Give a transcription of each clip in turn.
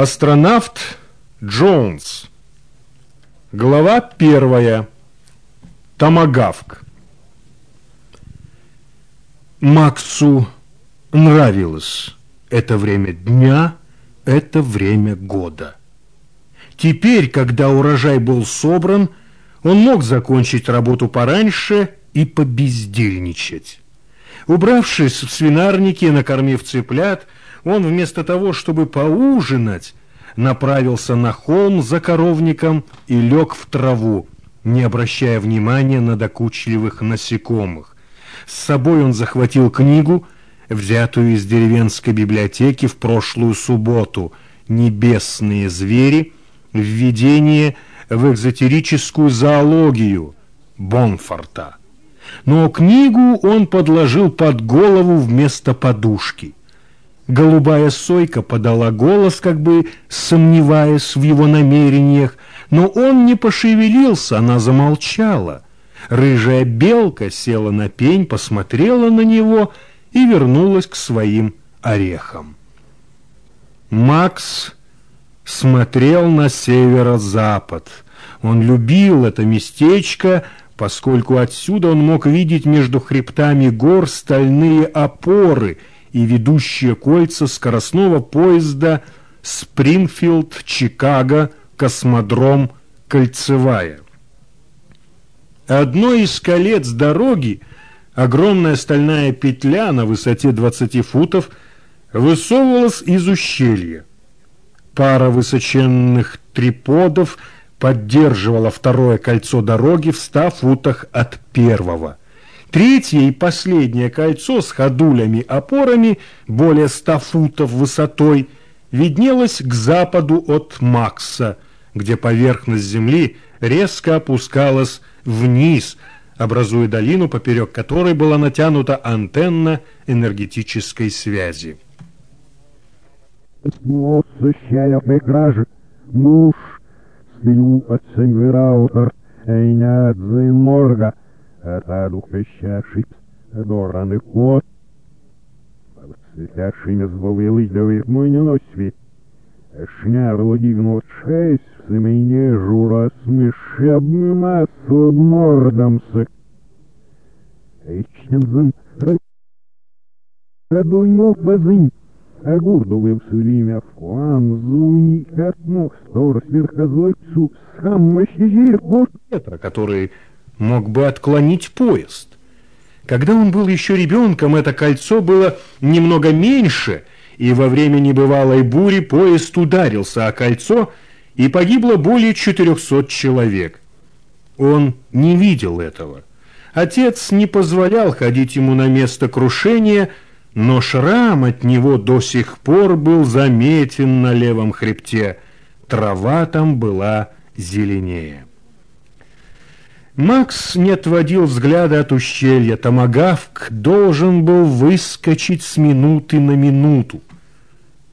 Астронавт Джонс. Глава первая. Томагавк. Максу нравилось это время дня, это время года. Теперь, когда урожай был собран, он мог закончить работу пораньше и побездельничать. Убравшись в свинарнике, накормив цыплят, он вместо того, чтобы поужинать, направился на холм за коровником и лег в траву, не обращая внимания на докучливых насекомых. С собой он захватил книгу, взятую из деревенской библиотеки в прошлую субботу «Небесные звери. Введение в экзотерическую зоологию» Бонфорта. Но книгу он подложил под голову вместо подушки. Голубая сойка подала голос, как бы сомневаясь в его намерениях, но он не пошевелился, она замолчала. Рыжая белка села на пень, посмотрела на него и вернулась к своим орехам. Макс смотрел на северо-запад. Он любил это местечко, поскольку отсюда он мог видеть между хребтами гор стальные опоры — и ведущие кольца скоростного поезда Спрингфилд, Чикаго, Космодром, Кольцевая. Одно из колец дороги, огромная стальная петля на высоте 20 футов, высовывалась из ущелья. Пара высоченных триподов поддерживала второе кольцо дороги в ста футах от первого – Третье и последнее кольцо с ходулями-опорами, более ста футов высотой, виднелось к западу от Макса, где поверхность земли резко опускалась вниз, образуя долину, поперек которой была натянута антенна энергетической связи. Муж, слю от Морга, Радухвища шипс, дораний ход. Светящими звовили мой носві. Шняр одігнув шесть, в семені жура смішебним масу мордамся. Ичнензен радуймов базынь. Огурдовый все время в куан, зуни, как мог, стор сверхозой псу, сам мощи ветра, который мог бы отклонить поезд. Когда он был еще ребенком, это кольцо было немного меньше, и во время небывалой бури поезд ударился о кольцо, и погибло более 400 человек. Он не видел этого. Отец не позволял ходить ему на место крушения, но шрам от него до сих пор был заметен на левом хребте. Трава там была зеленее. Макс не отводил взгляда от ущелья. Томагавк должен был выскочить с минуты на минуту.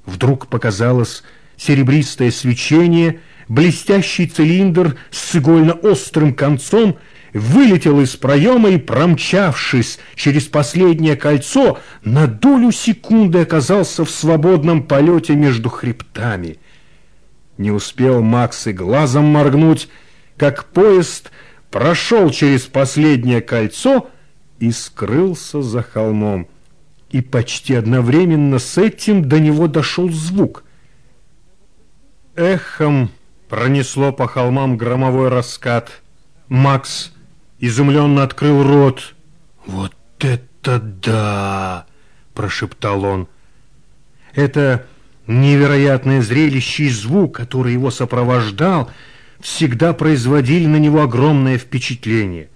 Вдруг показалось серебристое свечение, блестящий цилиндр с игольно-острым концом вылетел из проема и, промчавшись через последнее кольцо, на долю секунды оказался в свободном полете между хребтами. Не успел Макс и глазом моргнуть, как поезд — прошел через последнее кольцо и скрылся за холмом. И почти одновременно с этим до него дошел звук. Эхом пронесло по холмам громовой раскат. Макс изумленно открыл рот. «Вот это да!» – прошептал он. Это невероятное зрелище и звук, который его сопровождал – всегда производили на него огромное впечатление.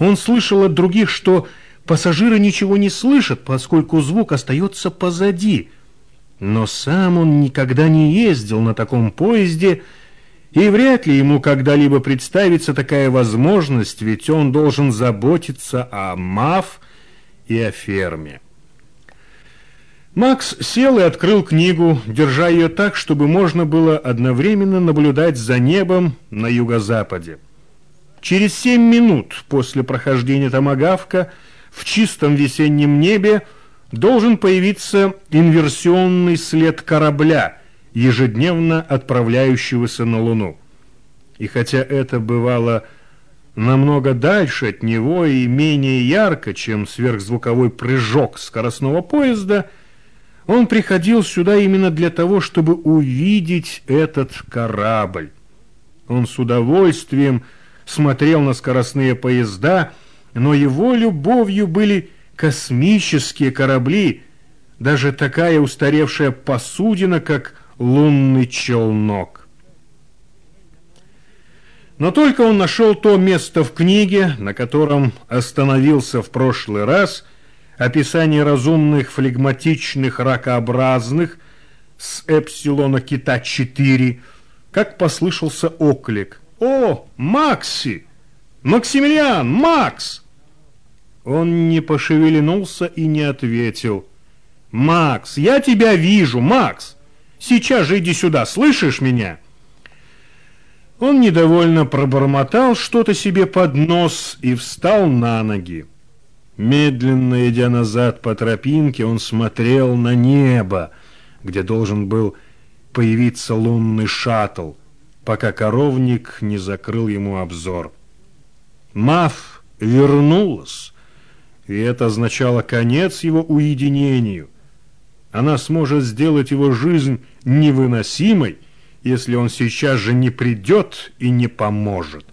Он слышал от других, что пассажиры ничего не слышат, поскольку звук остается позади. Но сам он никогда не ездил на таком поезде, и вряд ли ему когда-либо представится такая возможность, ведь он должен заботиться о МАФ и о ферме. Макс сел и открыл книгу, держа ее так, чтобы можно было одновременно наблюдать за небом на юго-западе. Через семь минут после прохождения томагавка в чистом весеннем небе должен появиться инверсионный след корабля, ежедневно отправляющегося на Луну. И хотя это бывало намного дальше от него и менее ярко, чем сверхзвуковой прыжок скоростного поезда, он приходил сюда именно для того, чтобы увидеть этот корабль. Он с удовольствием смотрел на скоростные поезда, но его любовью были космические корабли, даже такая устаревшая посудина, как лунный челнок. Но только он нашел то место в книге, на котором остановился в прошлый раз, описание разумных флегматичных ракообразных с эпсилона кита 4, как послышался оклик. «О, Макси! Максимилиан! Макс!» Он не пошевельнулся и не ответил. «Макс, я тебя вижу, Макс! Сейчас же иди сюда, слышишь меня?» Он недовольно пробормотал что-то себе под нос и встал на ноги. Медленно идя назад по тропинке, он смотрел на небо, где должен был появиться лунный шаттл, пока коровник не закрыл ему обзор. Маф вернулась, и это означало конец его уединению. Она сможет сделать его жизнь невыносимой, если он сейчас же не придет и не поможет.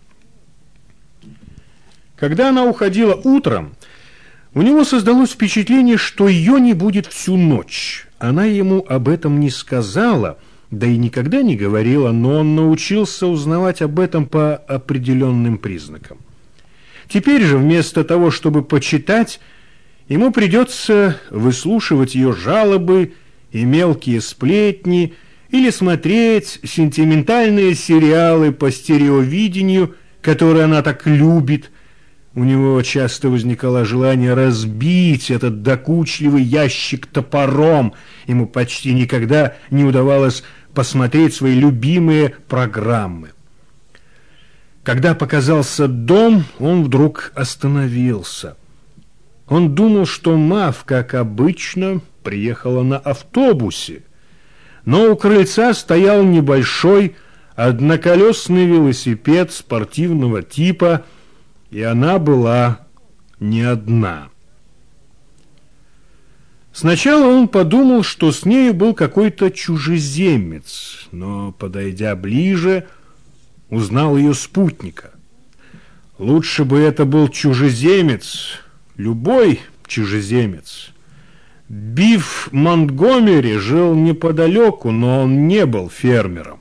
Когда она уходила утром, у него создалось впечатление, что ее не будет всю ночь. Она ему об этом не сказала, да и никогда не говорила, но он научился узнавать об этом по определенным признакам. Теперь же вместо того, чтобы почитать, ему придется выслушивать ее жалобы и мелкие сплетни или смотреть сентиментальные сериалы по стереовидению, которые она так любит. У него часто возникало желание разбить этот докучливый ящик топором. Ему почти никогда не удавалось посмотреть свои любимые программы. Когда показался дом, он вдруг остановился. Он думал, что Мав, как обычно, приехала на автобусе, но у крыльца стоял небольшой одноколесный велосипед спортивного типа, и она была не одна. Сначала он подумал, что с нею был какой-то чужеземец, но, подойдя ближе, узнал ее спутника. Лучше бы это был чужеземец, любой чужеземец. Биф Монтгомери жил неподалеку, но он не был фермером.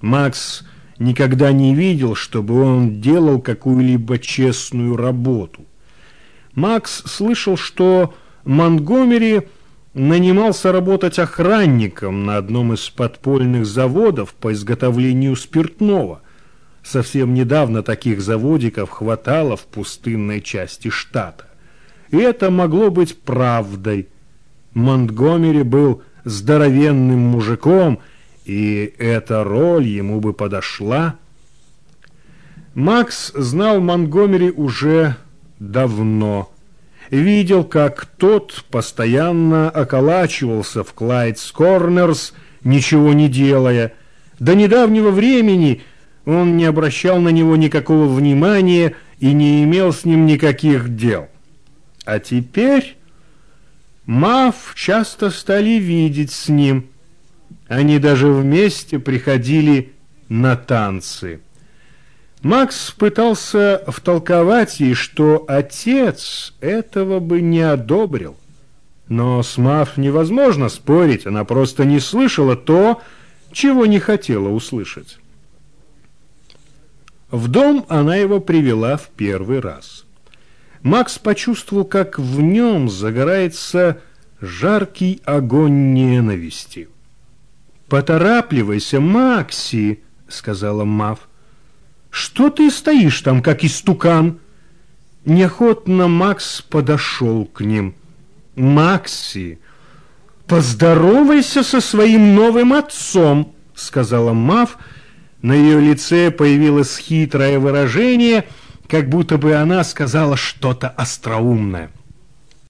Макс никогда не видел, чтобы он делал какую-либо честную работу. Макс слышал, что Монтгомери нанимался работать охранником на одном из подпольных заводов по изготовлению спиртного. Совсем недавно таких заводиков хватало в пустынной части штата. И это могло быть правдой. Монтгомери был здоровенным мужиком, и эта роль ему бы подошла. Макс знал Монтгомери уже давно – видел, как тот постоянно околачивался в Клайдс Корнерс, ничего не делая. До недавнего времени он не обращал на него никакого внимания и не имел с ним никаких дел. А теперь Мав часто стали видеть с ним. Они даже вместе приходили на танцы. Макс пытался втолковать ей, что отец этого бы не одобрил. Но с Маф невозможно спорить, она просто не слышала то, чего не хотела услышать. В дом она его привела в первый раз. Макс почувствовал, как в нем загорается жаркий огонь ненависти. «Поторапливайся, Макси!» — сказала Мав. Что ты стоишь там, как истукан?» Неохотно Макс подошел к ним. «Макси, поздоровайся со своим новым отцом», — сказала Мав. На ее лице появилось хитрое выражение, как будто бы она сказала что-то остроумное.